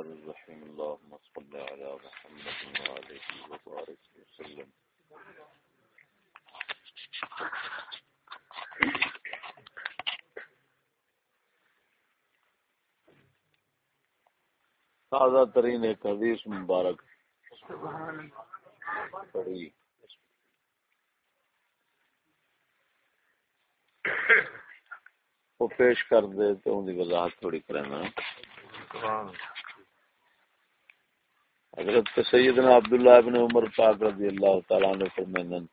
الرحمن الرحيم. اللهم صل على محمد وآله وبارك وسلم. تازہ ترین ایک حدیث مبارک. پڑھی. وہ پیش کر دے تو ان کی وضاحت تھوڑی کرنا حضرت سیدنا عبداللہ ابن عمر پاک رضی اللہ تعالیٰ نے فرمائنن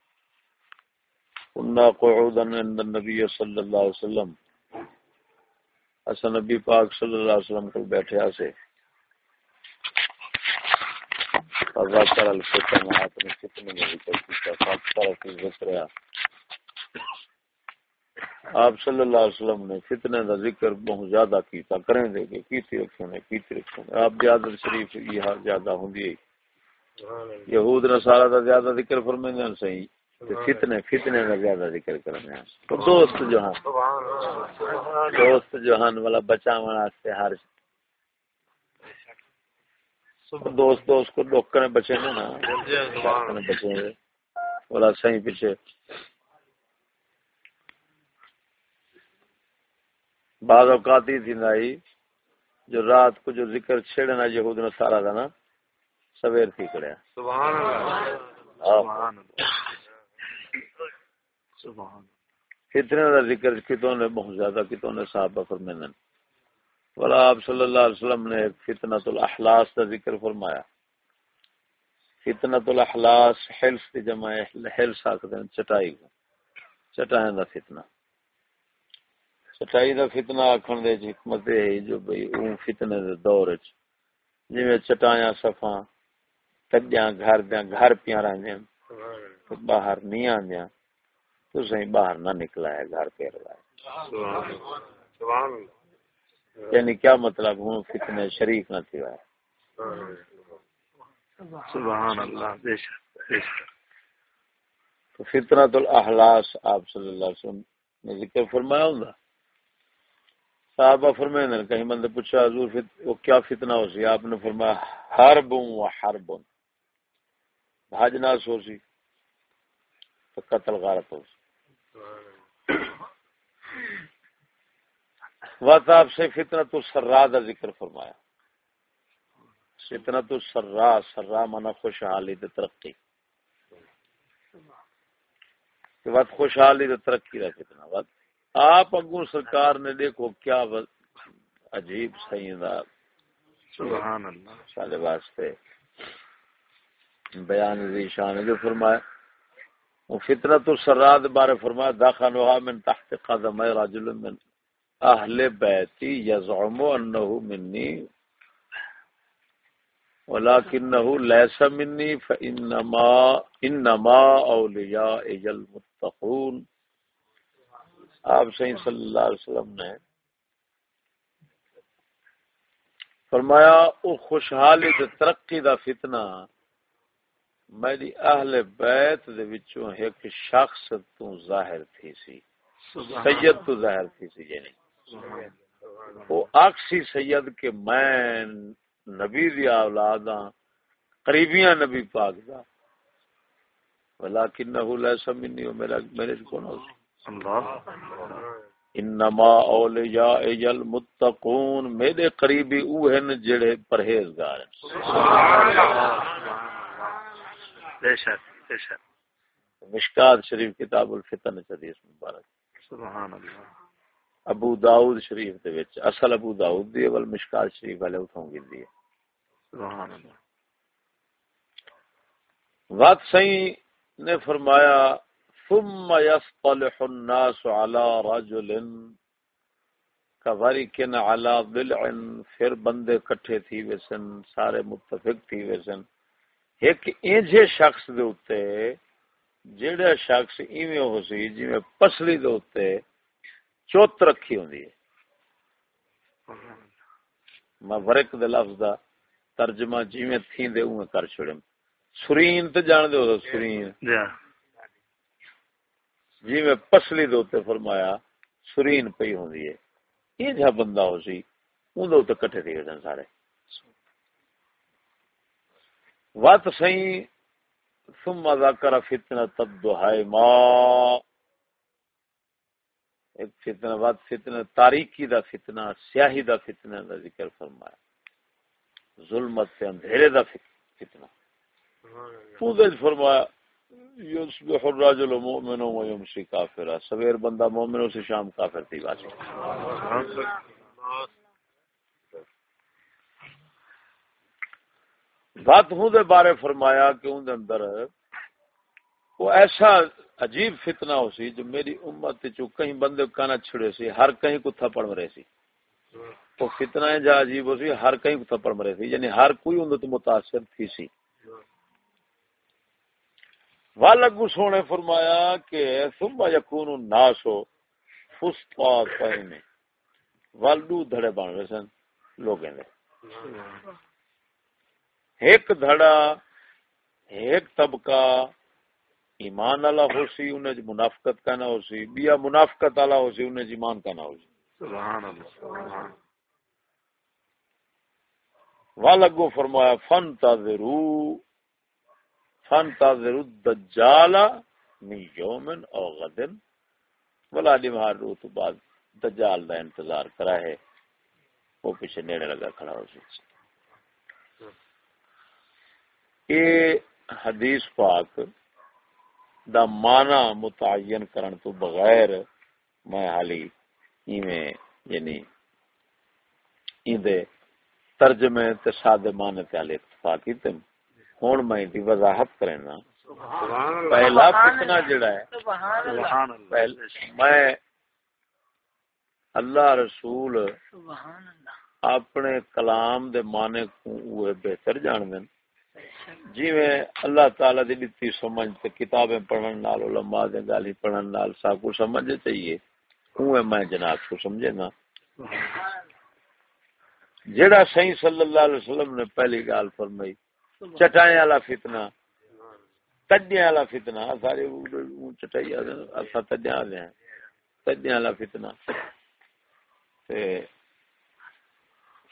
کننا قعودا عند النبی صلی اللہ علیہ وسلم. اسا نبی پاک صلی اللہ علیہ وسلم کو بیٹھے آسے فذکر الفتن آتن فتن میں ذکر کیتا فاکتر فی ذکریا آپ صلی اللہ علیہ وسلم نے فتنے کا ذکر بہت زیادہ کیتا کریں دے کہ کیتی رکھوں نے کیتی رکھوں نے۔ آپ زیادہ شریف یہ زیادہ ہوں دی یہود نصارہ دا زیادہ ذکر فرمائیں گے صحیح۔ فتنے فتنے کا زیادہ ذکر کرنے ہیں تو دوست جو ہیں دوست جو ہیں والا بچا واسطے ہر دوست دوست کو ڈوکنے بچے نا۔ بچے والا صحیح پیچھے۔ بعض اوقات ہی تھی جو رات کو جو ذکر چھڑنا یہود نے سارا تھا نا سویر تھی کڑیا۔ کتنے کا ذکر کتوں نے بہت زیادہ کتوں نے صحابہ فرمائن والا آپ صلی اللہ علیہ وسلم نے فتنۃ الاحلاس کا ذکر فرمایا۔ فتنۃ الاحلاس حلس کی جمع حلس آخر چٹائی۔ چٹائیں کا فتنہ۔ سچائی دا فتنہ آکھن دے جی حکمت ہے جو بھئی اون فتنے دے دور وچ۔ جویں چٹایاں صفاں کڈیاں گھر دیاں گھر پیاں رہندیاں تو باہر نہیں آندیاں۔ تو صحیح باہر نہ نکلا ہے گھر پہ رہا ہے یعنی کیا مطلب ہوں فتنے شریک نہ تھی ہے سبحان اللہ بے شک تو فطرت الاحلاس آپ صلی اللہ علیہ وسلم نے ذکر فرمایا ہوں صحابہ فرمائے نے، کہیں بندے پوچھا، حضور فت... وہ کیا فتنہ ہو سی؟ آپ نے فرمایا، حرب و حرب۔ بھاجنا سو سی تو قتل غارت ہو سی۔ وقت آپ سے فتنہ تو سرا کا ذکر فرمایا۔ فتنہ تو سرا سرا منا خوشحالی دے ترقی۔ وقت خوشحالی دے ترقی کا فتنہ، وقت آپ اگو سرکار نے دیکھو کیا عجیب سیدہ سبحان اللہ۔ سارے واسطے بیان دی شان جو فرمایا وہ فطرت السراد بارے فرمایا داخلها من تحت قدم رجل من اهل بیتی یزعم انه منی ولكنه ليس مني فانما انما اولیاء المتقون آپ صلی اللہ علیہ وسلم نے فرمایا او خوشحالی دے ترقی دا فتنہ میری اہل بیت دے وچوں ایک شخص تو ظاہر تھی سی سید تو ظاہر تھی سی یعنی۔ وہ اکسی سید کے میں نبی دی اولاداں قریبیاں نبی پاک دا۔ ولیکنہ لیسا منی و میرے کون ہو انما اولیاء المتقون میرے قریبی او ہیں جڑے پرہیزگار مشکات شریف کتاب الفتن حدیث مبارک۔ سبحان اللہ۔ ابو داؤد شریف دے وچ اصل ابو داؤد دی اول مشکات شریف والے اٹھوں گی دی سبحان اللہ۔ وقت صحیح نے فرمایا ثم يصطلح الناس على رجل كوركن على ضلع پھر بندے کٹھے تھی وسن سارے متفق تھی وسن ایک اینجے شخص دے اوتے جڑا شخص ایویں ہو سی جویں پسلی دے اوتے چوت رکھی ہوندی ہے۔ میں ورک دے لفظ دا ترجمہ جویں تھی دے اویں کر چھڑم سرین تے جان دے او سرین yeah. جی۔ جی میں پسلی دوتے فرمایا سرین پئی ہوندی ہے۔ یہ جہاں بندہ ہو سی اون دے کٹھے تھی گئے سارے۔ وت سی ثم ذکر فتنہ تب دہائی ما ایک فتنہ وت فتنہ تاریکی دا فتنہ سیاہی دا فتنہ دا ذکر فرمایا۔ ظلمت سے اندھیرے دا فتنہ۔ پودج فرمایا یصبح الرجل مؤمن و کافرا سویر بندہ مومنوں سے شام کافر تھی بات بات ہوں دے بارے فرمایا کہ ان دے اندر وہ ایسا عجیب فتنہ ہو سی جو میری امت چو کہیں بندے کانا چھڑے سی، ہر کہیں کو تھپڑ مرے سی۔ وہ فتنہ جا عجیب ہو سی، ہر کہیں کو تھپڑ مرے سی یعنی ہر کوئی ان تو متاثر تھی سی۔ والگو سونے فرمایا کہ ثم یکون الناس فسطاطین والدو دھڑے بن رہے سن لوگیں دے ایک دھڑا ایک طبقہ ایمان والا ہو سی انہیں منافقت کا نہ ہو سی بیا منافقت والا ہو سی انہیں ایمان کا نہ ہو سی۔ سبحان اللہ والگو فرمایا فن تاذرو فن تاذر الدجال من یومن او غدن ولا لمہار رو تو بعد دجال دا انتظار کرا ہے. وہ پیچھے نیڑے لگا کھڑا ہو سی اے حدیث پاک دا مانا متعین کرن تو بغیر میں حالی ایویں یعنی این دے ترجمے تے سادے معنی تے علی اتفاق کیتے ہن میں وضاحت کرنا۔ پہلا فتنہ جڑا ہے۔ میں اللہ رسول اپنے کلام دے معنی کو وہ بہتر جان دین جی میں اللہ تعالی دی دتی سمجھ تے کتابیں پڑھن نال علماء دے گالی پڑھن نال سا کو سمجھ چاہیے ہوں میں جناب کو سمجھے نا۔ جڑا صحیح صلی اللہ علیہ وسلم نے پہلی گال فرمائی۔ چٹائیں والا فتنہ تڈیاں والا فتنہ سارے چٹائی اسا تڈیاں والے ہیں۔ تڈیاں والا فتنہ۔ تے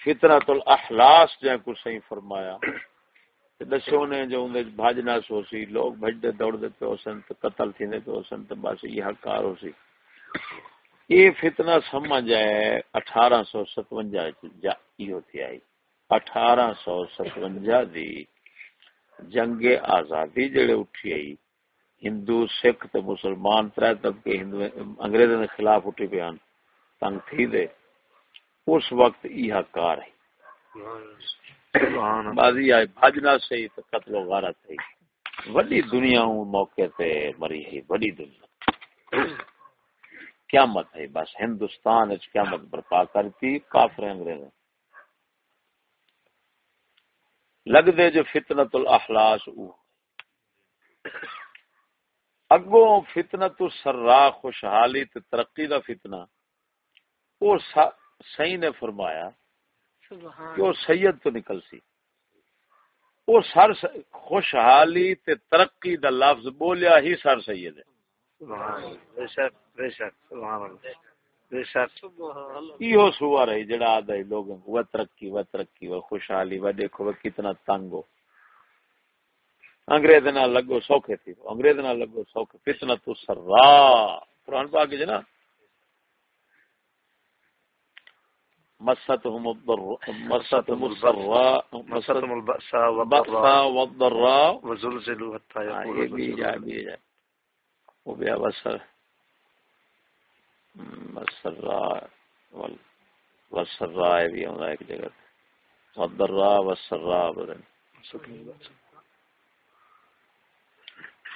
فطرت الاحلاس جے کو صحیح فرمایا۔ دسو نے جو بھاجنا سو سی لوگ بھجدے دوڑ پہ ہو سن قتل تھی پہ ہو سن تو بس یہ کار ہو سی۔ یہ فتنہ سمجھ آئے اٹھارہ سو ستوجا ہوتی آئی۔ اٹھارہ سو ستوجا دی جنگ آزادی جڑے اٹھی آئی۔ ہندو سکھ تے مسلمان تر طبقے ہندو انگریزوں کے خلاف اٹھی پہ تنگ تھی دے۔ اس وقت یہ کار ہے۔ بازی آئے بھاجنا سے تو قتل و غارت ہے۔ بڑی دنیا ہوں موقع تے مری ہے بڑی دنیا۔ قیامت ہے بس ہندوستان اچ قیامت برپا کرتی کافر انگریز لگ دے جو فتنت الاحلاس او اگو فتنت سرا خوشحالی تے ترقی دا فتنہ او صحیح نے فرمایا کہ وہ سید تو نکل سی وہ سر خوشحالی تے ترقی دا لفظ بولیا ہی سر سید ہے یہ سوا رہی جڑا آدھا لوگ وہ ترقی وہ ترقی وہ خوشحالی وہ دیکھو وہ کتنا تنگ ہو. انگریز نہ لگو سوکھے تھی. انگریز نہ لگو سوکھے. فتنہ تو سرا. قرآن پاک جنا مستهم الضر مستهم الضراء. مستهم البأساء والضراء. وزلزلوا حتى يقول بيجا بيجا وبيا بسر مسراء والسراء بھی ہوں ایک جگہ والضراء والسراء بدن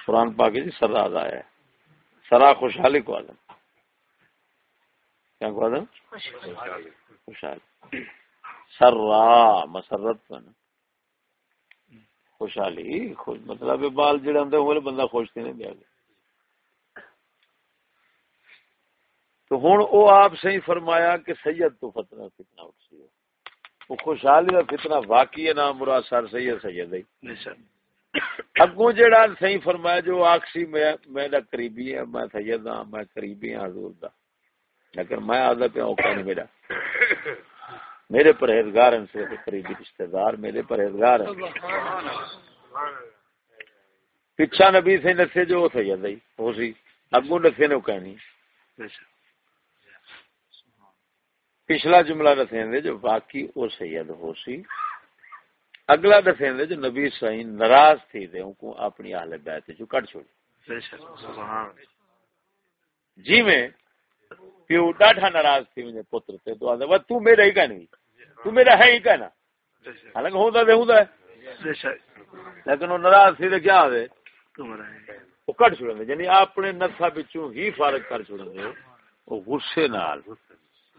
قرآن پاک جی سرا آیا ہے۔ سرا خوشحالی کو آدم۔ کیا کو آدم؟ خوشحالی۔ خوشحال سر را مسرت خوشحالی، خوش مطلب بال جڑے ہوں وہ بندہ خوش تھی نہیں دیا۔ گیا تو ہوں وہ آپ سے ہی فرمایا کہ سید تو فتنہ فتنہ اٹھ سی وہ خوشحالی کا فتنہ واقعی ہے نام مراد سر سید سید اگوں جڑا صحیح فرمایا جو آخسی میں میرا قریبی ہے میں سید ہاں میں قریبی ہاں حضور دا۔ لیکن میں آدھا پہ اوکا نہیں میرا میرے پرہیزگار ہیں سے قریبی رشتہ دار میرے پرہیزگار ہیں۔ پچھا نبی سے نسے جو سید ہو سی اگو نسے نے کہنی پچھلا جملہ دسیں جو باقی او سید ہو سی۔ اگلا دسیں جو نبی سائیں ناراض تھی دے ان کو اپنی اہل بیت جو کٹ چھوڑی۔ جی میں پیو ڈاٹا ناراض تھی مجھے پتر تے تو آدھے تو میرا ہی کہنی تو میرا ہے ہی کہنا۔ حالانکہ ہوندا دے ہوندا ہے۔ لیکن وہ ناراض تھی تے کیا آدھے وہ کٹ چھوڑیں گے یعنی اپنے نسا بچوں ہی فارغ کر چھوڑیں گے وہ غصے نال۔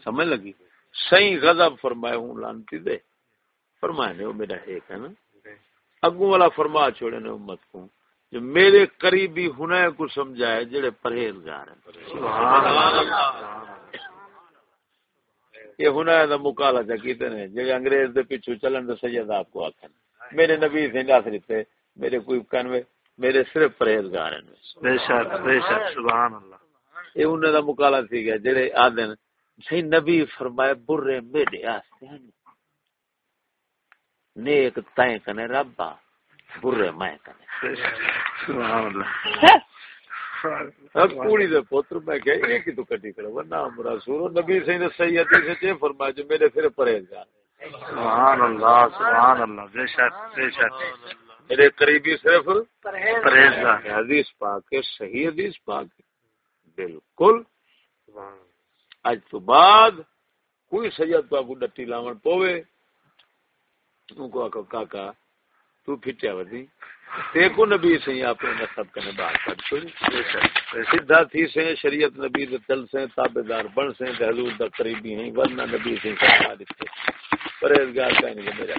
سمجھ لگی؟ صحیح غضب فرمائے ہوں لانتی دے۔ فرمائے نے وہ میرا ایک ہے نا۔ اگوں والا فرما چھوڑے نے امت کو۔ جو میرے قریبی ہنے کو سمجھائے جڑے پرہیزگار ہیں۔ یہ ہنے دا مقالہ جا کیتے نے جڑے انگریز دے پیچھے چلن دے سید آپ کو آکھن۔ میرے نبی سے ناصری تے میرے کوئی کنوے میرے صرف پرہیزگار ہیں۔ بے شک بے شک سبحان اللہ۔ یہ انہاں دا مقالہ تھی گیا جڑے آدن صحیح نبی فرمائے برے میرے واسطے ہیں۔ نیک تائیں کنے ربا برے میں کنے۔ سبحان اللہ۔ کوڑی دے پوتر میں کہ ایک ہی تو کٹی کرو ورنہ ہم رسول نبی نے صحیح حدیث سے فرمایا جو میرے پرہیزگار سبحان اللہ سبحان اللہ بے شک بے شک۔ میرے قریبی صرف پرہیزگار حدیث پاک ہے صحیح حدیث پاک ہے۔ بالکل۔ اج تو بعد کوئی سید تو کو ڈٹی لاون پوے تو کو آکو کاکا تو پھٹیا ودی۔ تے کو نبی سے اپنے نسب کنے بات کر چھوڑی۔ سیدھا تھی سے شریعت نبی دے تل سے تابعدار بن سے حضور دا قریبی ہیں۔ ورنہ نبی سے ساتھ دتے پرہیزگار کہنے کے میرا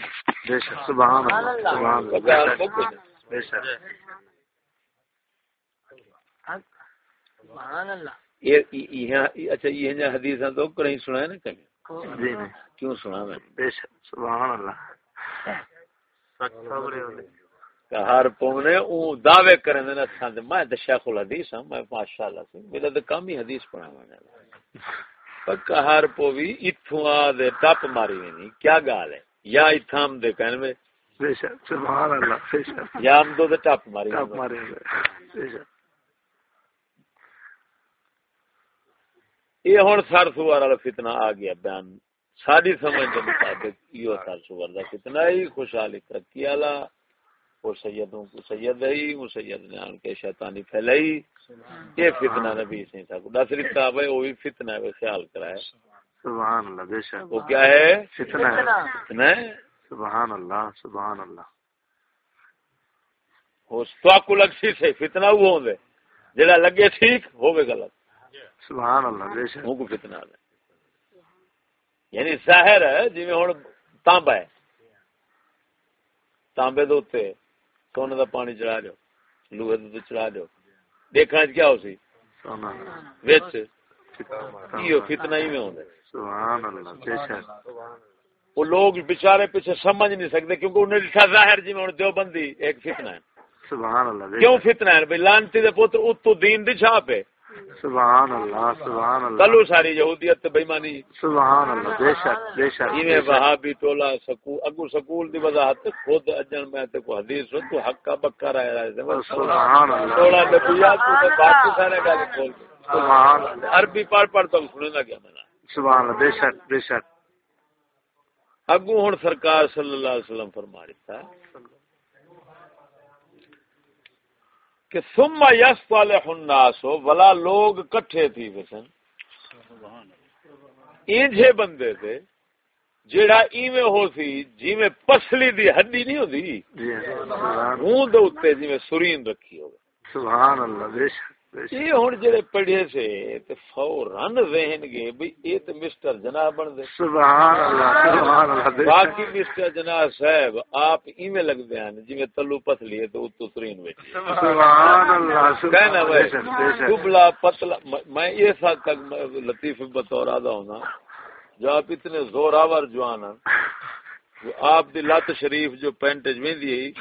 بے شک سبحان اللہ۔ سبحان اللہ۔ بے شک۔ سبحان اللہ۔ اچھا یہ حدیث تو کہیں سنا ہے نا کہیں؟ جی کیوں سنا میں؟ بے شک سبحان اللہ۔ ہر پونے او دعوے کرن دے نہ میں تے شیخ الحدیث ہوں میں ماشاءاللہ سے میرا تے کم ہی حدیث پڑھاواں گا پکا ہر پوی ایتھوں آ دے ٹپ ماری نہیں کیا گال ہے؟ یا ایتھام دے کہن میں؟ بے شک سبحان اللہ بے شک۔ یا ہم دو دے ٹپ ماری ٹپ مارے بے شک۔ یہ ہوں سر سوار والا فتنہ آ گیا بیان ساری سمجھ کے مطابق یہ سر سوار کا فتنہ ہی خوشحالی ترقی والا۔ وہ سیدوں کو سید ہی وہ سید نے آن کے شیطانی پھیلائی۔ یہ فتنہ نبی سے تھا۔ دس رکھتا ہے وہ بھی فتنہ ہے خیال کرائے۔ سبحان اللہ بے شک۔ وہ کیا ہے؟ فتنہ ہے۔ فتنہ۔ ہے؟ سبحان اللہ سبحان اللہ۔ وہ تو لگ سی سے فتنہ وہ ہوندے جڑا لگے ٹھیک ہوے غلط۔ سبحان اللہ بے شک۔ وہ کو فتنہ ہے۔ یعنی ظاہر ہے جی ہوں تانبا ہے۔ تانبے دے اوتے سونے دا پانی چڑھا دیو لوہے دے چڑھا دیو۔ دیکھنا کیا ہو سی؟ سونا وچ یہ فتنہ ہی میں ہوندا سبحان اللہ بے شک۔ وہ لوگ بیچارے پیچھے سمجھ نہیں سکتے کیونکہ انہیں لکھا ظاہر جی میں دیوبندی ایک فتنہ ہے۔ سبحان اللہ کیوں فتنہ ہے؟ بھئی لانتی دے پتر اتو دین دی چھاپ ہے۔ سبحان اللہ سبحان اللہ۔ کلو ساری یہودیت تے بےمانی سبحان اللہ بے شک بے شک میں وہابی ٹولا سکول اگو سکول دی وضاحت خود اجن میں تے کو حدیث ہو تو حقا بکا رہے رہے سبحان اللہ۔ ٹولا نبیات تو باقی سارے گل کھول کے سبحان اللہ۔ عربی پڑھ پڑھ تو سنے نہ گیا میں سبحان اللہ بے شک بے شک۔ اگو ہن سرکار صلی اللہ علیہ وسلم فرما دیتا ہے کہ ثم یصالح الناس ولا لوگ کٹھے تھی وسن انجے بندے تھے جیڑا ایویں ہو سی جویں پسلی دی ہڈی نہیں ہوندی۔ جی سبحان منہ دے اوتے جویں سرین رکھی ہوے سبحان اللہ بے شک۔ یہ ہن جڑے پڑھے سے تے فورن ذہن گے بھئی اے تے مسٹر جناب بن دے۔ سبحان اللہ سبحان اللہ باقی مسٹر جناب صاحب آپ ایویں لگدے ہیں جویں تلو پتلی ہے تو اتو سرین وچ سبحان اللہ کہنا شک دبلا پتلا میں یہ ساتھ تک لطیف بطور آدھا ہونا جو آپ اتنے زوراور جوان ہیں آپ دی لت شریف جو پینٹ جویں دی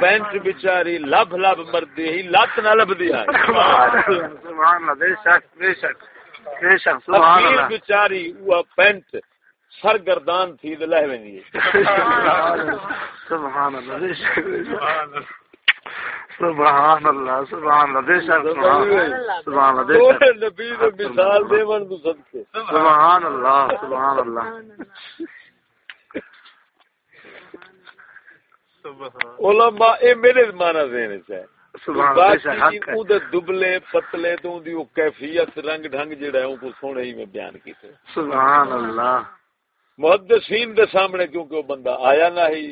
پینٹ بیچاری لب لب مردی ہے لت نہ لب دی ہے سبحان اللہ بے شک بے شک بے شک سبحان اللہ۔ بیچاری وہ پینٹ سرگردان تھی لہ ویندی ہے سبحان اللہ بے شک سبحان اللہ سبحان اللہ بے شک سبحان اللہ بے شک۔ نبی دے مثال دیون تو صدقے۔ سبحان اللہ سبحان اللہ۔ علماء اے میرے مانا ذہن حق ہے۔ دے دبلے پتلے تو دی او کیفیت رنگ ڈھنگ جڑا ہے او کو سونے ہی میں بیان کیتے۔ سبحان اللہ۔ محدثین دے سامنے کیونکہ وہ بندہ آیا نہ ہی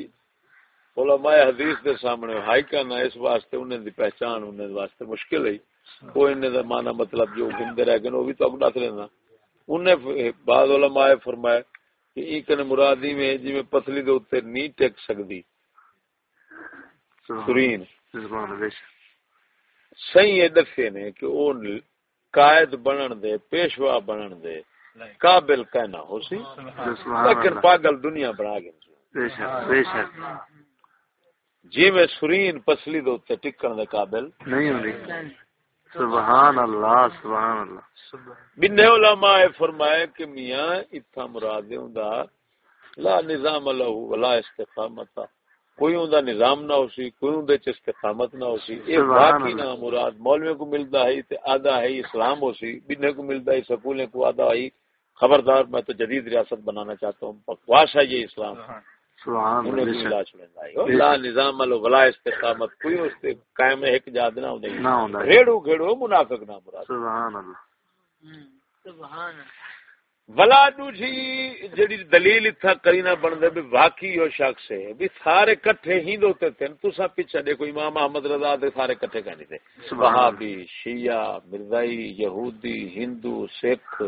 علماء حدیث دے سامنے ہائی اس واسطے انہیں دی پہچان انہیں واسطے مشکل ہے۔ وہ انہیں دا معنی مطلب جو گندے رہ گئے وہ بھی تو اگڑا لینا۔ انہیں بعض علماء فرمایا کہ این کنے مرادی میں جی میں پتلی دے اوتے نہیں ٹک سکدی۔ سرین صحیح یہ دسے نے کہ او قائد بنن دے پیشوا بنن دے قابل کہنا ہو سی۔ لیکن پاگل دنیا بنا شک جی میں سرین پسلی دے اوتے ٹکن دے قابل نہیں ہوندی۔ سبحان اللہ سبحان اللہ۔ بن علماء فرمایا کہ میاں اتھا مراد ہوندا لا نظام له ولا استقامت۔ کوئی ہوندا نظام نہ ہوسی کوئی ہوندے چ استقامت نہ ہوسی۔ اے سبحان باقی۔ نہ مراد مولوی کو ملدا ہے تے آدھا ہے اسلام ہوسی بنے کو ملدا ہے سکولیں کو آدھا ہے۔ خبردار میں تو جدید ریاست بنانا چاہتا ہوں۔ بکواس ہے یہ اسلام۔ سبحان انہیں اللہ۔ بھی بے لا شک۔ چھڑندا ہے۔ لا نظام له ولا استقامت کوئی اس تے قائم ایک جاد نہ ہوندا نہ ہوندا ہے۔ ریڑو گھڑو منافق نہ مراد۔ سبحان اللہ۔ ولا دوجی جڑی دلیل اتھا کرینا بن دے بھی واقعی ہو شخص ہے بھی سارے کٹھے ہی دوتے تھے۔ تسا پیچھے دیکھو امام احمد رضا دے سارے کٹھے کہنی تھے۔ وہابی شیعہ مرزائی یہودی ہندو سکھ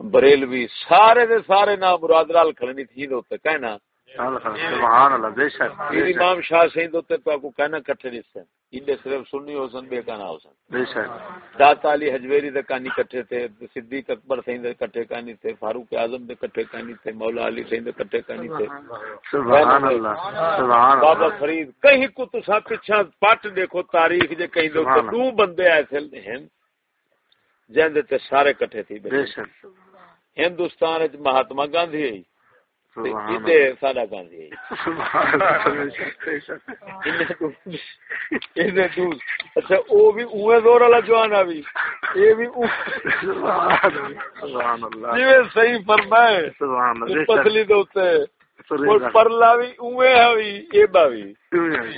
بریلوی سارے دے سارے نام مراد رال کھڑنی تھی دوتے کہنا سبحان اللہ بے شک یہ بے شک۔ امام شاہ سے دوتے تو آپ کو کہنا کٹھے انڈے صرف سنی ہو سن بے کہنا ہو سن۔ بے شک۔ داتا علی حجویری دے کہانی کٹھے تھے صدیق اکبر سین دے کٹھے کہانی تھے فاروق اعظم دے کٹھے کہانی تھے مولا علی سین دے کٹھے کہانی تھے۔ سبحان اللہ سبحان بابا فرید کہیں کو پٹ دیکھو تاریخ کہیں دو دو بندے ایسے ہیں جن دے تے سارے کٹھے بے شک۔ ہندوستان وچ مہاتما گاندھی ہے سبحان تے اللہ ساڈا گاندھی اچھا او بھی اوے زور والا جوان آ بھی۔ اے بھی او۔ سبحان اللہ سبحان اللہ۔ جویں صحیح فرمائے سبحان اللہ بے پتلی دے اوتے اور پرلا بھی اوے ہے اے با بھی۔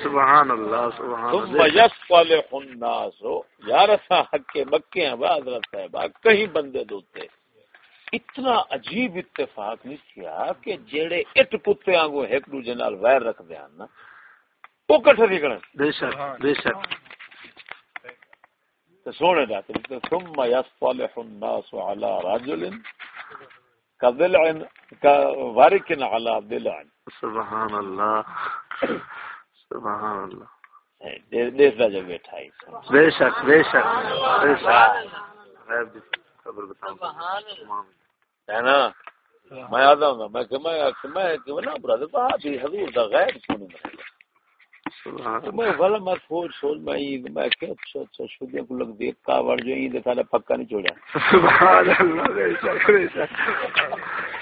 سبحان اللہ سبحان ثم اللہ يصلح الناس۔ یا رسا حق کے مکے ہیں حضرت صاحب کہیں بندے دوتے اتنا عجیب اتفاق نہیں کیا کہ جڑے اٹ کتے آنگو ایک دوجے نال ویر رکھ دے نا وہ کٹھے نکلن بے شک بے شک۔ تے سونے دا تے ثم يصلح الناس على رجل كضلع كورك على ضلع سبحان اللہ سبحان اللہ دیکھ دا جو بیٹھا ہے بے شک بے شک بے شک۔ خبر بتاؤں۔ ہے نا؟ میں آدھا ہوں میں کہ میں کہ میں کہ نا برادر بھابی حضور دا غیر سنی میں تو میں والا میں سوچ سوچ میں عید میں کہ اچھا اچھا شدے کو لگ دیکھ کا وڑ جو عید سارا پکا نہیں چھوڑا سبحان اللہ بے شک بے شک۔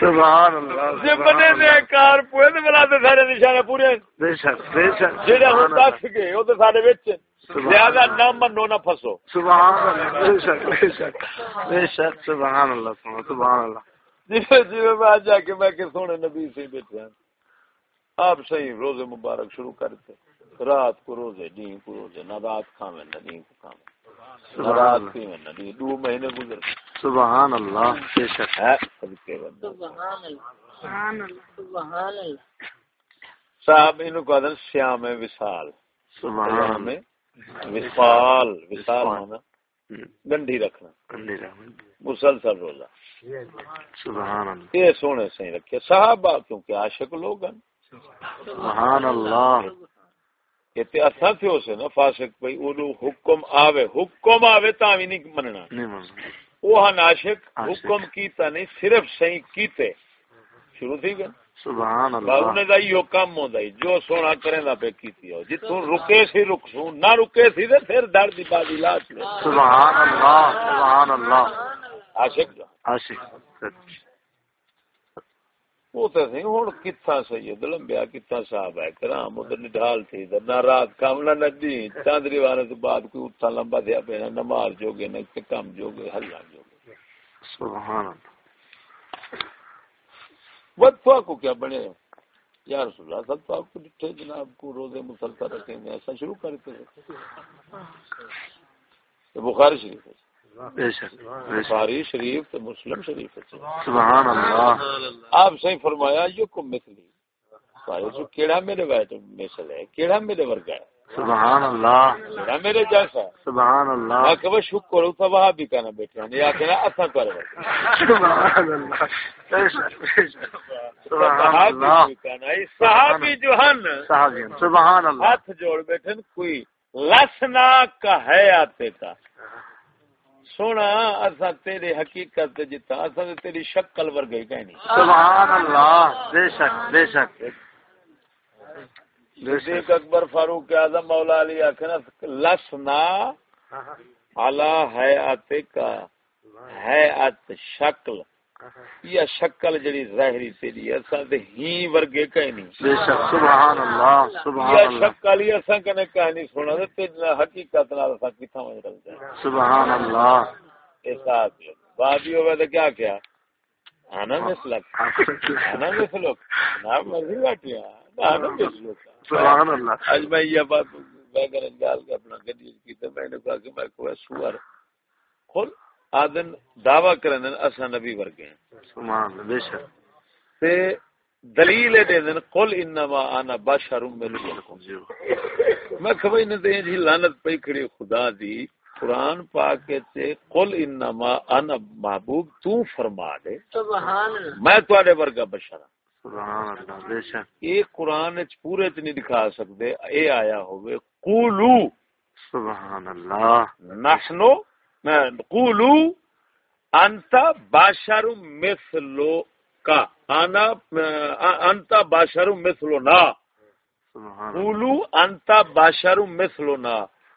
سبحان اللہ جے بنے دے کار پوے تے بلا تے سارے نشانے پورے بے شک بے شک جڑے ہن دس گئے او تے سارے وچ زیادہ نہ منو نہ پھسو سبحان اللہ بے شک بے شک۔ بے شک سبحان اللہ سبحان اللہ۔ جی جی میں آج جا کے میں کہ سونے نبی سے بیٹھے ہیں۔ آپ صحیح روزے مبارک شروع کرتے۔ رات کو روزے دین کو روزے نہ رات کھاویں نہ دین کو کھاویں۔ نہ رات پیویں نہ دین دو مہینے گزر سبحان اللہ بے شک۔ ہے؟ صدقے بندہ سبحان اللہ۔ سبحان اللہ۔ سبحان اللہ۔ صاحب انہوں کو سیام وصال۔ سبحان سیام اللہ وصال وصال ہونا۔ گنڈی رکھنا۔ مسلسل روزہ۔ سبحان اللہ۔ یہ سونے سے رکھے۔ صحابہ کیونکہ عاشق لوگ ہیں۔ سبحان اللہ۔ اساں اسے نا فاسق بھئی اولو حکم آوے۔ حکم آوے تا بھی نہیں مننا۔ وہ ہن عاشق۔ حکم کیتا نہیں صرف صحیح کیتے۔ شروع تھی گئے سبحان اللہ۔ دا یہ کام ہوندا ہے جو سونا کریں دا پہ کیتی ہو جتوں رکے سی رک سوں نہ رکے سی تے پھر در دی بازی لاش لے۔ سبحان اللہ سبحان اللہ۔ عاشق جو عاشق سی سی ہوں کتھا سید لمبیا کتھا صاحب ہے کرام۔ ادھر نڈال تھی ادھر نہ رات کام نہ ندی۔ چاندری والے تو بعد کوئی اتھا لمبا دیا پہ نماز جو گے نہ کم جو گے ہلا جو گے سبحان اللہ۔ کو کیا بنے یا رسول اللہ سب تو آپ کو ڈٹھے جناب کو روزے مسلسل رکھیں گے ایسا شروع کرتے بخاری شریف ہے۔ بخاری شریف تو مسلم شریف سبحان اللہ۔ آپ صحیح فرمایا یہ کو مثلی کیڑا میرے ویٹ مثل ہے کیڑا میرے ورگا ہے۔ سبحان اللہ میرے جیسا۔ سبحان اللہ میں کہ شکر تو وہاں بھی کہنا بیٹھے ہیں۔ یا کہنا اسا کر سبحان اللہ سبحان اللہ صحابی جو ہن سبحان اللہ ہاتھ جوڑ بیٹھے کوئی لسنا کا ہے آتے کا سونا اصا تیرے حقیقت جتا اصا تیری شکل ور گئی کہنی۔ سبحان اللہ بے شک بے شک۔ صدیق اکبر فاروق اعظم مولا علی آخنا لسنا اعلی حیات کا حیات شکل۔ یا شکل جڑی ظاہری تیری اسا تے ہی ورگے کہیں نہیں۔ بے شک سبحان اللہ سبحان یا اللہ۔ شکل یا اسا کنے کہانی سنا تے تے حقیقت نال اسا کتھا وچ رل جائے سبحان اللہ۔ ایسا بادی ہوے تے کیا کیا؟ انا مثلک انا مثلک نا انا مثلک سبحان اللہ. اج میں یہ بات گال کے اپنا گڈی کی تے میں نے کہا کہ میں کوئی سوار کھول آدن دعوی کرن اسا نبی ورگے ہیں۔ سبحان بے شک۔ تے دلیل دے دن قل انما انا بشر مثلکم میں کبھی نہ دے جی لعنت پئی کھڑی خدا دی۔ قرآن پاک تے قل انما انا محبوب تو فرما دے۔ سبحان میں تواڈے ورگا بشر ہاں۔ یہ قرآن پورے تے نہیں دکھا سکدے اے آیا ہوئے قولو۔ سبحان اللہ۔ نحنو قولو۔ انت باشر مثلو کا۔ انا انت باشر سبحان اللہ۔ قولو انت باشر مثلنا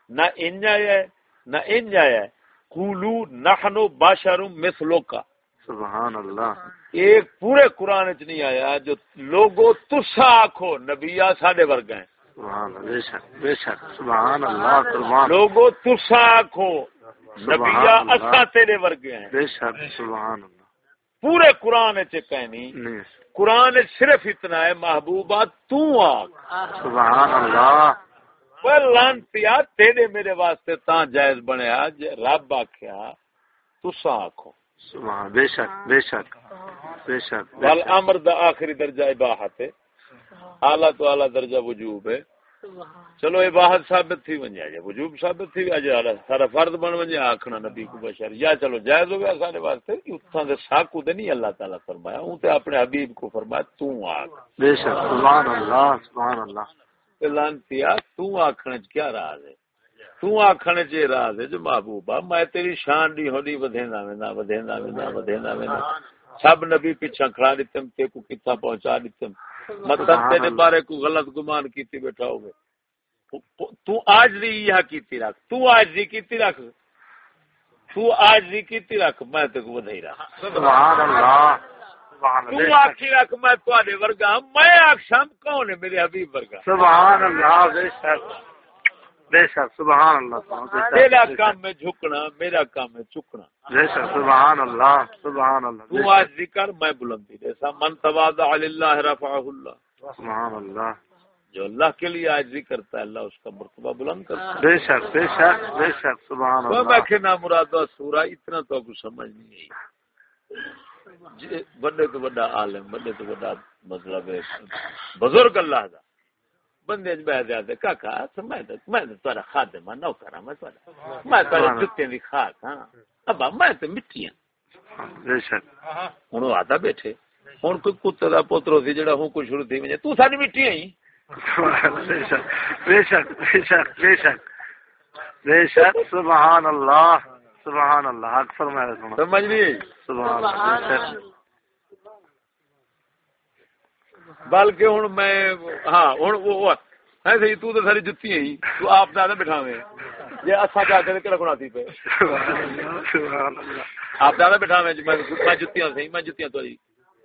نہ انجا ہے نہ انجا ہے۔ قولو نحنو باشر مثلو کا۔ سبحان اللہ۔ ایک پورے قرآن چ نہیں آیا جو لوگو تسا آکھو نبیا ساڈے ورگا قربان۔ لوگو تسا آکھو نبیا۔ اسا تیرے ورگے ہیں۔ پورے قرآن چ کہنی نہیں قرآن صرف اتنا ہے محبوبہ تو آکھ۔ سبحان اللہ۔ پر لانتیا تیرے میرے واسطے تاں جائز بنیا رب آکھیا تسا آکھو۔ سبحان بے شک بے شک بے شک دا آخری درجہ اباحت ہے۔ اعلی تو اعلی درجہ وجوب ہے۔ چلو اباحت ثابت تھی ونجا جے وجوب ثابت تھی اج اعلی سارا فرض بن ونجا آکھنا نبی کو بشر۔ یا چلو جائز ہو گیا سارے واسطے کہ اتھاں دے ساکو دے نہیں اللہ تعالی فرمایا۔ اون تے اپنے حبیب کو فرمایا تو آکھ۔ بے شک سبحان اللہ سبحان اللہ۔ تے لانتیا تو آکھنے کیا راز ہے؟ تو آکھنے راز ہے جو محبوبہ میں تیری شان دی ہونی ودھیندا ویندا ودھیندا ویندا ودھیندا ویندا سب نبی پیچھے کھڑا دتم تے کو کتھا پہنچا دتم مطلب تیرے بارے کو غلط گمان کیتی بیٹھا ہوگے۔ تو آج دی یہ کیتی رکھ۔ تو آج دی کیتی رکھ۔ تو آج دی کیتی رکھ۔ میں تے کو ودھائی رکھ سبحان اللہ۔ تو رکھ میں تواڈے ورگا ہاں، میں کون ہے میرے حبیب ورگا؟ سبحان اللہ بے شک۔ بے شک سبحان اللہ شک، کام میں جھکنا میرا کام ہے چکنا۔ بے شک سبحان اللہ سبحان اللہ تو آج ذکر میں بلندی جیسا من تواضع للہ رفعہ اللہ۔ سبحان اللہ۔ جو اللہ کے لیے آج ذکر کرتا ہے اللہ اس کا مرتبہ بلند کرتا ہے۔ بے شک بے شک بے شک سبحان وہ میں اللہ۔ کہ مراد سورا اتنا تو کچھ سمجھ نہیں آئی۔ جی، بڑے تو بڑا عالم بڑے تو بڑا مطلب ہے۔ بزرگ اللہ دا۔ بندے بہ جاتے کاکا تو میں میں تیرا خادم ہاں نوکر ہاں میں تیرا میں جوتے دی خاک ہاں۔ ابا میں مٹی ہاں بے شک۔ ہن آتا بیٹھے۔ ہن کوئی کتے دا پوترو سی جڑا ہوں کوئی شروع تھی وجے تو مٹی بے شک۔ بے شک بے شک بے شک۔ بے شک سبحان اللہ۔ سبحان اللہ۔ فرمایا سنا سمجھ نہیں سبحان اللہ بے شک بلکہ ہوں میں ہاں ہوں وہ ہے صحیح تو تو ساری جتی ہی۔ تو آپ زیادہ بٹھاویں۔ یہ اچھا جا کے کہڑا گنا تھی پہ سبحان اللہ سبحان اللہ آپ زیادہ بٹھاویں میں میں جتیاں صحیح میں جتیاں تو جی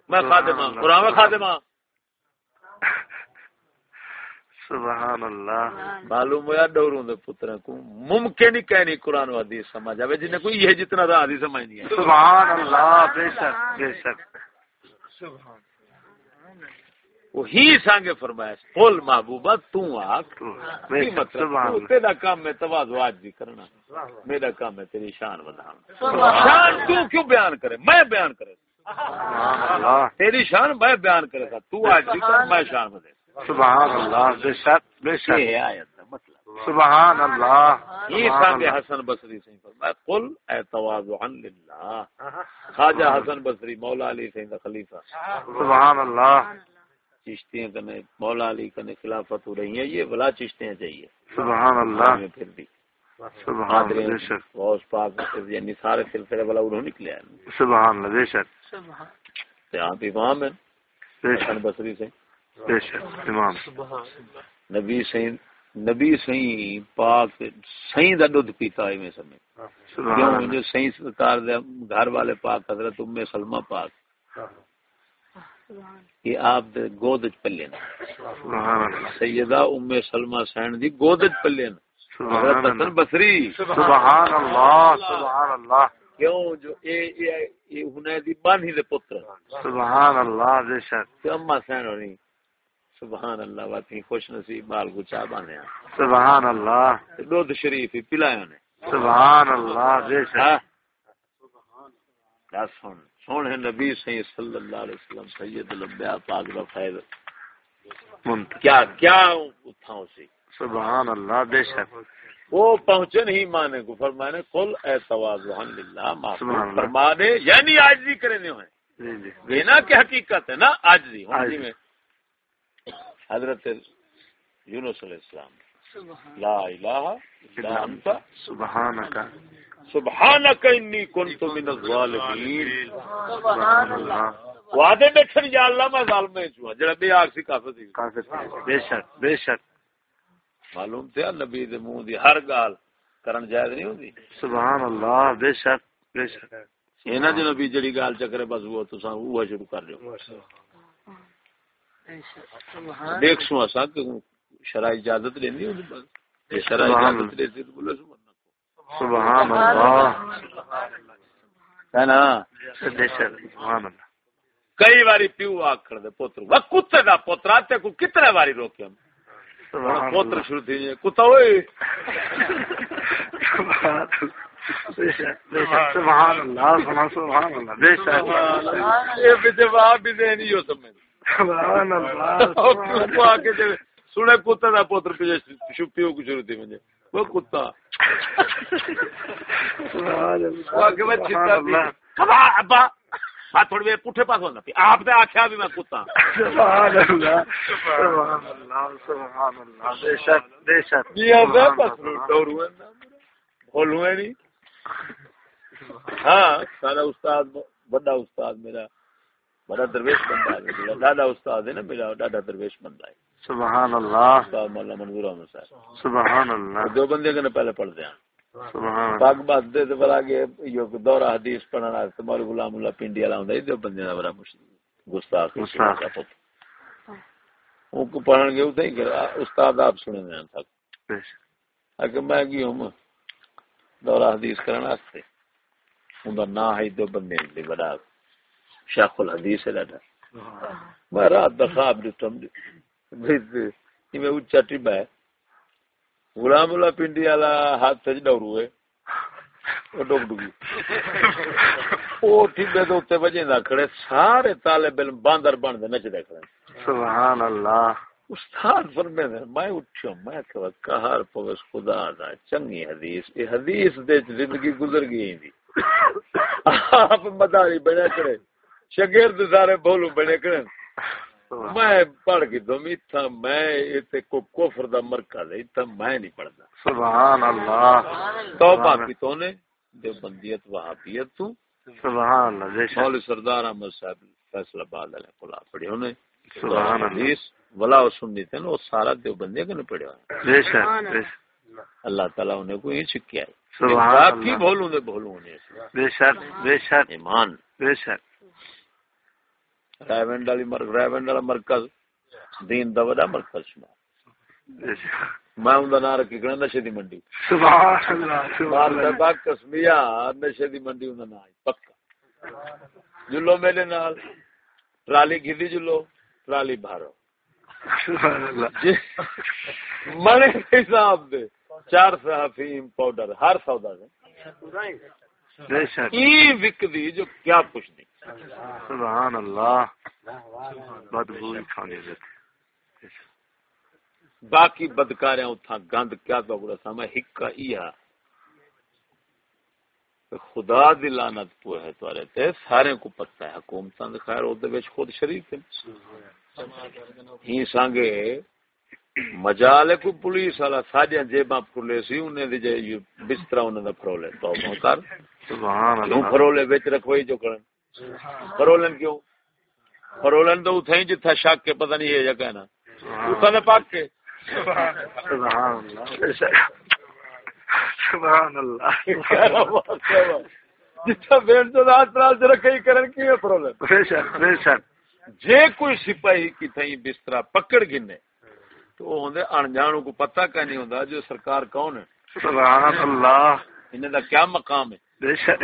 میں خادمہ قرآن میں خادمہ سبحان اللہ۔ معلوم ہوا ڈوروں دے پتر کو۔ ممکن ہی کہنی قرآن و حدیث سمجھ آوے جنہیں کوئی یہ جتنا دا حدیث سمجھ نہیں ہے سبحان اللہ بے شک بے شک۔ وہی سانگے فرمایا قول محبوبہ تو آکھ. شک مطلب؟ تیرا کام ہے تواضع آج بھی کرنا میرا کام ہے تیری شان بڑھانا شان تو کیوں بیان کرے؟ میں بیان کرے۔ سبحان اللہ۔ تیری شان میں بیان کرے گا تو آج بھی کر میں شان بدے سبحان اللہ بے شک بے یہ شک۔ ہے آیت کا مطلب۔ سبحان اللہ۔ یہ سانگے حسن بصری سے فرمایا قل اے تواضعا للہ۔ خواجہ حسن بصری مولا علی سے خلیفہ۔ سبحان اللہ۔ چشتیاں کنے مولا علی کنے خلافت ہو رہی ہیں یہ بلا چشتیاں چاہیے۔ سبحان اللہ۔ میں پھر بھی۔ سبحان اللہ بے شک۔ غوث پاک یعنی سارے سلسلے والا انہوں نکلے ہیں۔ سبحان اللہ بے شک۔ تے آپ امام ہیں بے حسن شک بصری سے۔ بے شک امام۔ نبی سین نبی سین پاک سین دا دودھ پیتا ہے میں سمجھ کیوں؟ اللہ۔ جو سین سرکار دے گھر والے پاک حضرت ام سلمہ پاک۔ یہ آپ دے گود پلے نا سبحان اللہ۔ سیدہ ام سلمہ سین دی گود پلے سبحان حسن اللہ۔ بصری۔ سبحان اللہ سبحان اللہ۔ کیوں جو اے اے اے ہنیدی بانی دے پتر۔ سبحان اللہ بے شک۔ تے اما سین ہونی۔ سبحان اللہ واتی خوش نصیب مال کو چا بانے سبحان اللہ۔ دودھ شریف ہی پلائے نے سبحان اللہ بے شک۔ ہاں۔ دس سن۔ سن ہے نبی صلی صلی اللہ علیہ وسلم سید الانبیاء پاک دا فیض منت کیا کیا اتھاؤں سی سبحان اللہ بے شک۔ وہ پہنچے نہیں مانے کو فرمانے قل اے تواضعا للہ معفو۔ فرما دے یعنی عاجزی کرنے ہوئے۔ جی جی۔ بنا کہ حقیقت ہے نا عاجزی ہوں عاجزی۔ جی میں حضرت یونس علیہ السلام۔ لا الہ الا انت۔ سبحانک۔ سبحانک انی کنت من الظالمین. سبحان اللہ وعدے بیٹھن یا اللہ میں ظالم میں چھوا جڑا بے آگ سی کافر سی کافر بے شک بے شک۔ معلوم تھیا نبی دے منہ دی ہر گال کرن جائز نہیں ہوندی۔ سبحان اللہ بے شک بے شک۔ اینا جو نبی جڑی گال چکرے بس وہ وہ شروع کر دیو دیکھ سو اسا کہ شرع اجازت لیندی ہوندی بس شرع اجازت لیندی تو بولے سو سبحان اللہ. ہے نا؟ سبحان اللہ. کئی باری پیو آکھڑ دے پوتر وہ کتے دا پوترا تے کو کتنے باری روکے ہم؟ سبحان پوتر شروع تھی کتا ہوئے۔ سبحان اللہ. سبحان اللہ. سبحان سبحان اللہ. بے شک یہ بھی جواب بھی دے نہیں ہو سمجھ سبحان اللہ. کو آ کے جو سنے کتے دا پوتر کو شروع تھی مجھے۔ وہ کتا۔ ابا تھوڑی دیر پٹھے پاس آپ نے آخیا بھی میں نہیں۔ ہاں سارا استاد بڑا استاد میرا بڑا درویش بندہ ہے۔ دادا استاد ہے نا میرا دادا درویش بندہ ہے۔ سبحان اللہ۔ استاد مولانا منظور احمد صاحب۔ سبحان اللہ۔ دو بندے کے پہلے پڑھتے ہیں۔ سبحان پاک بات دے تے بلا کے یہ دورہ حدیث پڑھنا واسطے مول غلام اللہ پنڈی والا ہوندا دو بندے دا بڑا مشکل گستاخ گستاخ۔ ان کو پڑھن گے اتھے کہ استاد آپ سنے میں تھا بے شک۔ اگر میں گئی ہوں؟ دورہ حدیث کرنا واسطے۔ ان دا نا ہے دو بندے دے بڑا شیخ الحدیث ہے۔ لاڈا میں رات دا خواب اچا ہے غلام اللہ پنڈی والا ہاتھ وہ ڈوب ڈگی وہ دے اتنے وجے نہ کھڑے سارے طالب علم باندر بن دے نچدے کھڑے سبحان اللہ استاد فرمے دے میں اٹھو میں کہ کہار پوس خدا دا چنگی حدیث یہ حدیث دے زندگی گزر گئی دی آپ مداری بنے کھڑے شاگرد سارے بولو بنے کھڑے میں پڑھ کے دو میتھا میں ایتے کو کفر دا مرکز ہے ایتھا میں نہیں پڑھدا۔ سبحان اللہ۔ توبہ کی تو نے دے بندیت وہابیت تو۔ سبحان اللہ بے شک مولوی سردار احمد صاحب فیصلہ باد علیہ کلا پڑھی انہیں سبحان اللہ۔ حدیث ولا سنی تھے نا وہ سارا دیو بندے کے نے پڑھیا بے شک اللہ۔ تعالیٰ انہیں کو یہ چکیا ہے سبحان اللہ۔ بولوں دے بولوں انہیں۔ بے شک بے شک۔ ایمان۔ بے شک۔ والی رائونڈ والا مرکز دین دا وڈا مرکز شما. میں دا نام رکھی گنا نشے دی منڈی. سبحان اللہ دا با قسمیا نشے دی منڈی اون دا نام پکا. جلو میرے نال ٹرالی گھدی جلو ٹرالی بھارو. سبحان اللہ جی، منے حساب دے چار صحافیم پاؤڈر ہر سودا دے۔ بے شک ای وک دی جو کیا نہیں۔ سبحان اللہ. بدبو کھانے دیتے باقی بدکاریاں اتھا گند کیا تو گڑا میں ہکا ایا خدا دی لعنت پو ہے توارے تے. سارے کو پتہ ہے حکومتاں دے خیر اودے وچ خود شریک ہیں. ہی سانگے مجال کو پولیس والا ساجا جیباں پھلے سی انہیں دی جے بستر انہاں دا پھرولے. تو کر. سبحان اللہ. پھرولے وچ رکھوئی جو کرن. پھرولن کیوں؟ تو اتھا ہی جتھا شک کے پتہ نہیں ہے یا کہنا۔ اتھا پاک کے۔ سبحان اللہ۔ بے شک سبحان اللہ جتھا بین تو رات رات رکھے ہی کرن کیوں پھرولن بے شک بے شک۔ جے کوئی سپاہی کی پکڑ گنے تو وہ ہوندے انجانوں کو پتہ کا نہیں ہوندا جو سرکار کون ہے۔ سبحان اللہ۔ انہیں دا کیا مقام ہے؟ بے شک۔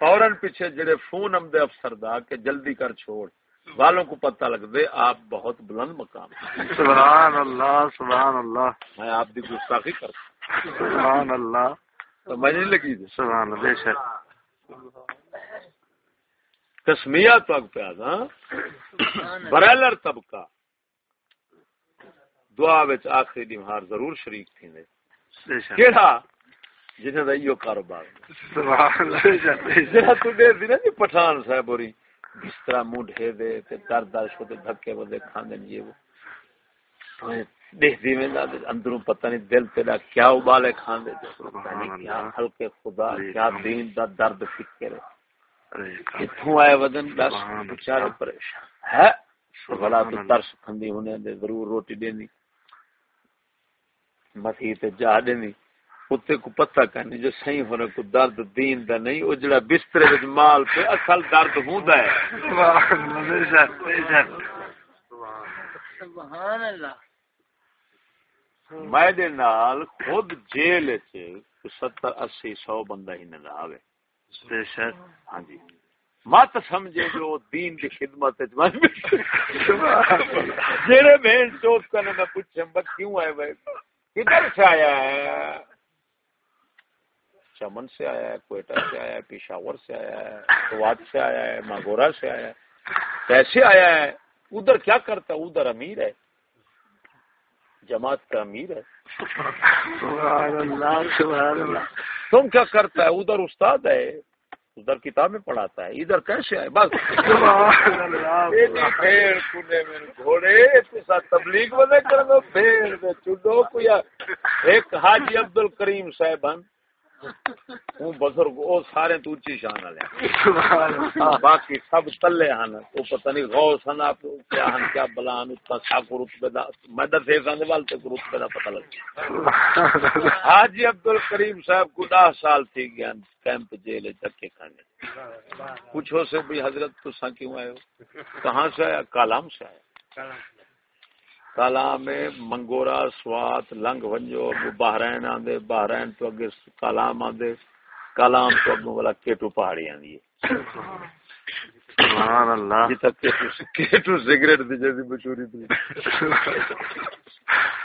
فوراً پیچھے جڑے فون آمدے افسر دا کہ جلدی کر چھوڑ والوں کو پتہ لگ دے آپ بہت بلند مقام سبحان اللہ سبحان اللہ۔ میں آپ دی گستاخی کرتا سبحان اللہ۔ میں نہیں لگی دے سبحان اللہ بے شک۔ تسمیہ تو اگ پہ آدھا برائلر طبقہ۔ دعا وچ آخری دیمہار ضرور شریک تھی دے شک۔ کیڑا؟ جنہیں دا ایو کاروبار۔ تو دے دی نا جی پٹھان صاحب ہوری جس طرح منہ ڈھے دے تے در در شو تے دھکے ودے کھاندے نہیں یہ وہ۔ دیکھ دی میں دے اندروں پتہ نہیں دل تیرا کیا ابالے کیا خلق خدا کیا دین دا درد فکر ہے۔ اتھوں آئے ودن بس بچارے پریشان۔ ہے؟ بلا تو ترس کھندی ہونے دے ضرور روٹی دینی۔ مسیح تے جا دینی۔ کتے کو پتہ کرنی جو صحیح ہونے کو درد دین دا نہیں او جڑا بستر وچ مال پہ اصل درد ہوندا ہے سبحان اللہ سبحان میں دے نال خود جیل وچ 70 80 100 بندہ ہی نہ آوے بے شک ہاں جی مت سمجھے جو دین دی خدمت وچ میں جڑے میں چوک کرنے میں پوچھے بس کیوں آئے بھائی کدھر سے آیا ہے چمن سے آیا ہے کوئٹہ سے آیا ہے پشاور سے آیا ہے سوات سے آیا ہے ماگورا سے آیا ہے کیسے آیا ہے؟ ادھر کیا کرتا ہے؟ ادھر امیر ہے جماعت کا امیر ہے۔ تم کیا کرتا ہے؟ ادھر استاد ہے ادھر کتابیں پڑھاتا ہے ادھر کیسے آئے؟ بس۔ تبلیغ ایک حاجی عبد الکریم صاحب بزرگ وہ سارے تو اونچی شان والے اللہ۔ باقی سب تلے ہن وہ پتہ نہیں غوث ہن آپ کیا ہن کیا بلان اتنا ساکو رتبے دا۔ میں دسے سان وال تے رتبے دا پتہ لگ حاجی عبد الکریم صاحب کو دہ سال تھی گیا کیمپ جیل دھکے کھانے۔ پوچھو سے بھی حضرت تو سا کیوں آئے ہو؟ کہاں سے آیا؟ کالام سے آیا۔ کالام منگورا سوات لنگ ونجو بحرین آندے بحرین تو اگے کالام آندے کالام تو اگوں والا کیٹو پہاڑی آندی ہے۔ سبحان اللہ۔ تک کیٹو کیٹو سگریٹ دی جیسی مشہوری تھی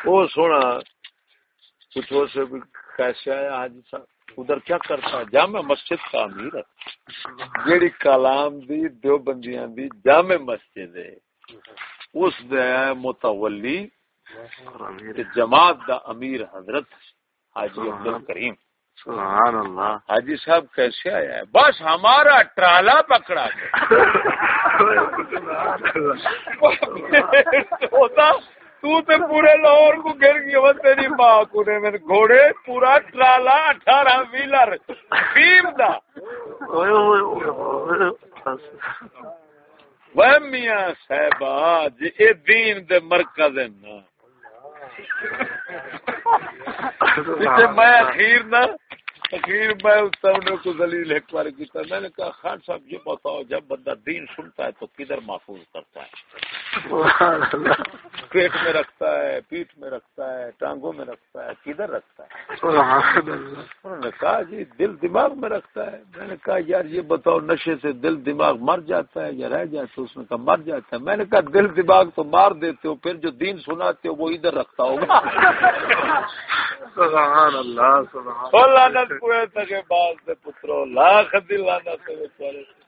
وہ سونا پوچھو سے بھی کیسے آیا حاجی صاحب ادھر کیا کرتا جامع مسجد کا امیر ہے۔ جیڑی کلام دی دیوبندیاں دی جامع مسجد ہے۔ اس دے متولی جماعت دا امیر حضرت حاجی عبد الکریم سبحان اللہ۔ حاجی صاحب کیسے آیا ہے؟ بس ہمارا ٹرالا پکڑا ہوتا تو تے پورے لاہور کو گر گیا وہ تیری ماں کو نے میں گھوڑے پورا ٹرالا اٹھارہ ویلر بیم دا اوئے اوئے اوئے وہ میاں صاحبہ جی اے دین دے مرکز ہیں نا۔ جسے میں اخیر نا تقریر میں اس کو دلیل ایک بار کی میں نے کہا خان صاحب یہ بتاؤ جب بندہ دین سنتا ہے تو کدھر محفوظ کرتا ہے؟ پیٹ میں رکھتا ہے پیٹ میں رکھتا ہے ٹانگوں میں رکھتا ہے کدھر رکھتا ہے؟ انہوں نے کہا جی دل دماغ میں رکھتا ہے۔ میں نے کہا یار یہ بتاؤ نشے سے دل دماغ مر جاتا ہے یا رہ جاتا ہے؟ اس نے کہا مر جاتا ہے۔ میں نے کہا دل دماغ تو مار دیتے ہو پھر جو دین سناتے ہو وہ ادھر رکھتا ہوگا۔ سبحان اللہ سبحان لعنت کوئے باز دے پترو لاکھ دی لانا لعنت